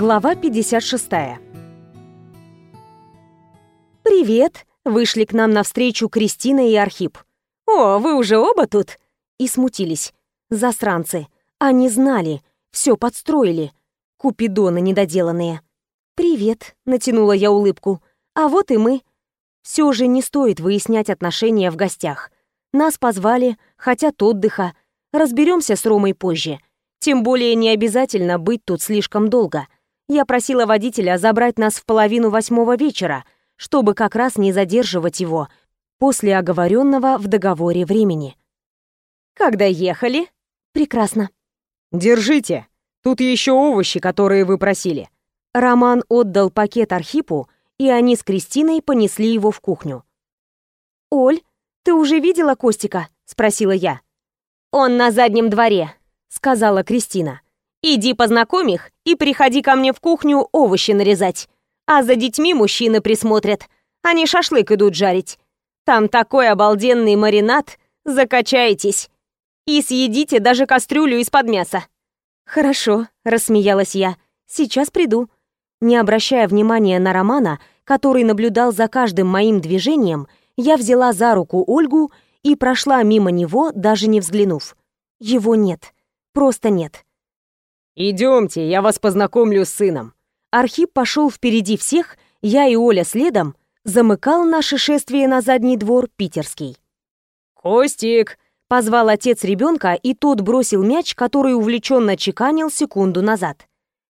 Глава 56. «Привет!» — вышли к нам навстречу Кристина и Архип. «О, вы уже оба тут?» И смутились. Засранцы. Они знали. Все подстроили. Купидоны недоделанные. «Привет!» — натянула я улыбку. «А вот и мы». Все же не стоит выяснять отношения в гостях. Нас позвали, хотят отдыха. Разберемся с Ромой позже. Тем более не обязательно быть тут слишком долго. Я просила водителя забрать нас в половину восьмого вечера, чтобы как раз не задерживать его после оговоренного в договоре времени. «Когда ехали?» «Прекрасно». «Держите. Тут еще овощи, которые вы просили». Роман отдал пакет Архипу, и они с Кристиной понесли его в кухню. «Оль, ты уже видела Костика?» — спросила я. «Он на заднем дворе», — сказала Кристина. «Иди познакомь их и приходи ко мне в кухню овощи нарезать. А за детьми мужчины присмотрят. Они шашлык идут жарить. Там такой обалденный маринад, закачаетесь. И съедите даже кастрюлю из-под мяса». «Хорошо», — рассмеялась я. «Сейчас приду». Не обращая внимания на Романа, который наблюдал за каждым моим движением, я взяла за руку Ольгу и прошла мимо него, даже не взглянув. Его нет. Просто нет. «Идемте, я вас познакомлю с сыном». Архип пошел впереди всех, я и Оля следом, замыкал наше шествие на задний двор питерский. «Костик!» — позвал отец ребенка, и тот бросил мяч, который увлеченно чеканил секунду назад.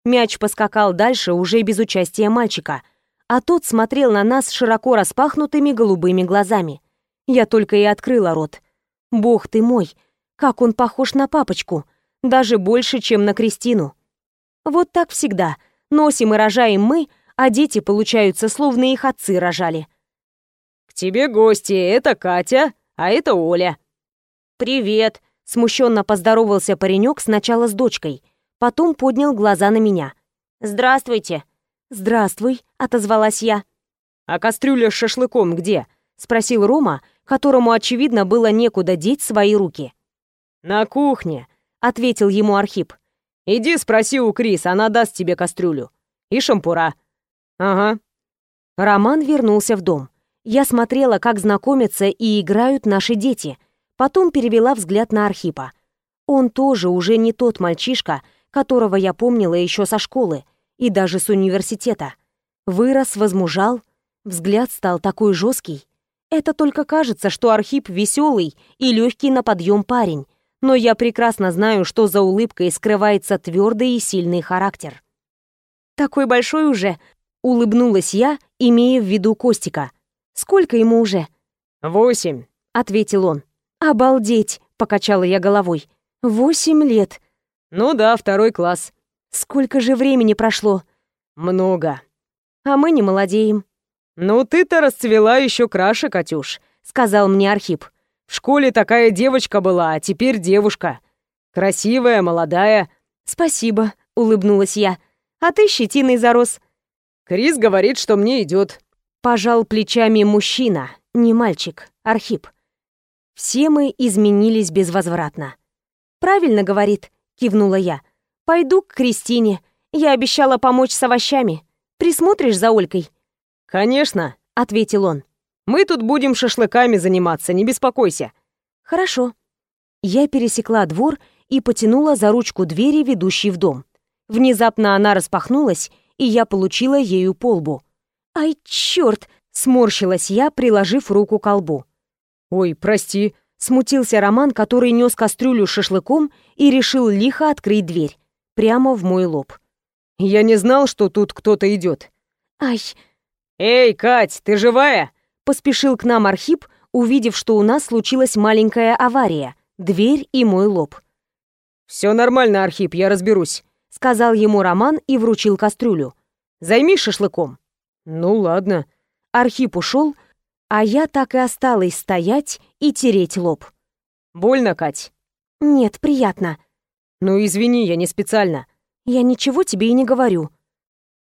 Мяч поскакал дальше уже без участия мальчика, а тот смотрел на нас широко распахнутыми голубыми глазами. Я только и открыла рот. Бог ты мой, как он похож на папочку, даже больше, чем на Кристину. Вот так всегда. Носим и рожаем мы, а дети получаются, словно их отцы рожали. «К тебе гости, это Катя, а это Оля». «Привет», — смущенно поздоровался паренек сначала с дочкой, потом поднял глаза на меня. «Здравствуйте». «Здравствуй», — отозвалась я. «А кастрюля с шашлыком где?» — спросил Рома, которому, очевидно, было некуда деть свои руки. «На кухне», — ответил ему Архип. «Иди спроси у Крис, она даст тебе кастрюлю. И шампура». «Ага». Роман вернулся в дом. Я смотрела, как знакомятся и играют наши дети. Потом перевела взгляд на Архипа. Он тоже уже не тот мальчишка, которого я помнила еще со школы и даже с университета. Вырос, возмужал, взгляд стал такой жесткий. Это только кажется, что Архип веселый и легкий на подъем парень, но я прекрасно знаю, что за улыбкой скрывается твердый и сильный характер. «Такой большой уже», — улыбнулась я, имея в виду Костика. «Сколько ему уже?» «Восемь», — ответил он. «Обалдеть», — покачала я головой. «Восемь лет». «Ну да, второй класс». «Сколько же времени прошло?» «Много». «А мы не молодеем». «Ну ты-то расцвела еще краше, Катюш», — сказал мне Архип. «В школе такая девочка была, а теперь девушка. Красивая, молодая». «Спасибо», — улыбнулась я. «А ты щетиной зарос». «Крис говорит, что мне идет. Пожал плечами мужчина, не мальчик, Архип. Все мы изменились безвозвратно. «Правильно говорит», — кивнула я. «Пойду к Кристине. Я обещала помочь с овощами. Присмотришь за Олькой?» «Конечно», — ответил он. «Мы тут будем шашлыками заниматься, не беспокойся». «Хорошо». Я пересекла двор и потянула за ручку двери, ведущей в дом. Внезапно она распахнулась, и я получила ею полбу. «Ай, черт!» — сморщилась я, приложив руку к колбу. «Ой, прости», — смутился Роман, который нес кастрюлю с шашлыком и решил лихо открыть дверь. Прямо в мой лоб. «Я не знал, что тут кто-то идет». «Ай, «Эй, Кать, ты живая?» Поспешил к нам Архип, увидев, что у нас случилась маленькая авария. Дверь и мой лоб. «Все нормально, Архип, я разберусь», — сказал ему Роман и вручил кастрюлю. «Займись шашлыком». «Ну ладно». Архип ушел, а я так и осталась стоять и тереть лоб. «Больно, Кать?» «Нет, приятно». «Ну извини, я не специально». «Я ничего тебе и не говорю».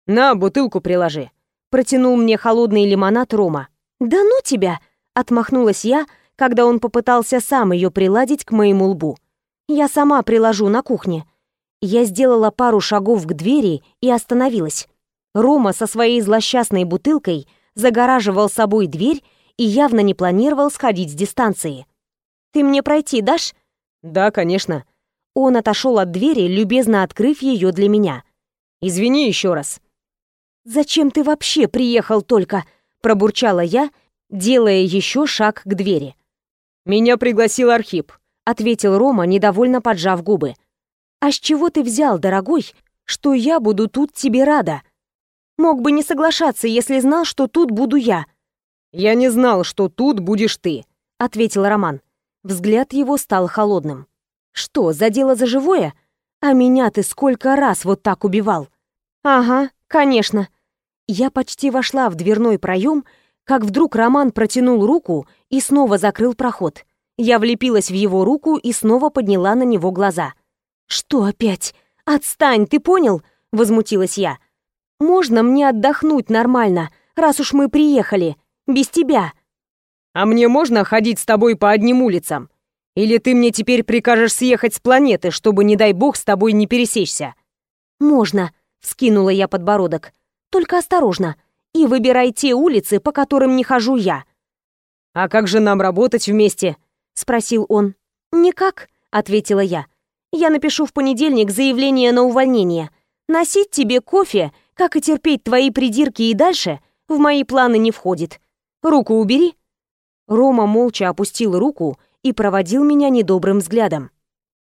«На, бутылку приложи». Протянул мне холодный лимонад Рома. «Да ну тебя!» — отмахнулась я, когда он попытался сам ее приладить к моему лбу. «Я сама приложу на кухне». Я сделала пару шагов к двери и остановилась. Рома со своей злосчастной бутылкой загораживал собой дверь и явно не планировал сходить с дистанции. «Ты мне пройти дашь?» «Да, конечно». Он отошел от двери, любезно открыв ее для меня. «Извини еще раз». «Зачем ты вообще приехал только?» – пробурчала я, делая еще шаг к двери. «Меня пригласил Архип», — ответил Рома, недовольно поджав губы. «А с чего ты взял, дорогой, что я буду тут тебе рада? Мог бы не соглашаться, если знал, что тут буду я». «Я не знал, что тут будешь ты», — ответил Роман. Взгляд его стал холодным. «Что, задело за живое? А меня ты сколько раз вот так убивал?» «Ага, конечно». Я почти вошла в дверной проем, как вдруг Роман протянул руку и снова закрыл проход. Я влепилась в его руку и снова подняла на него глаза. «Что опять? Отстань, ты понял?» — возмутилась я. «Можно мне отдохнуть нормально, раз уж мы приехали? Без тебя?» «А мне можно ходить с тобой по одним улицам? Или ты мне теперь прикажешь съехать с планеты, чтобы, не дай бог, с тобой не пересечься?» «Можно», — вскинула я подбородок. «Только осторожно и выбирай те улицы, по которым не хожу я». «А как же нам работать вместе?» — спросил он. «Никак», — ответила я. «Я напишу в понедельник заявление на увольнение. Носить тебе кофе, как и терпеть твои придирки и дальше, в мои планы не входит. Руку убери». Рома молча опустил руку и проводил меня недобрым взглядом.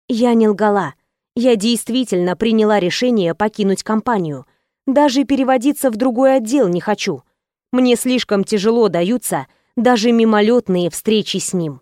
Я не лгала. Я действительно приняла решение покинуть компанию — даже переводиться в другой отдел не хочу. Мне слишком тяжело даются даже мимолетные встречи с ним.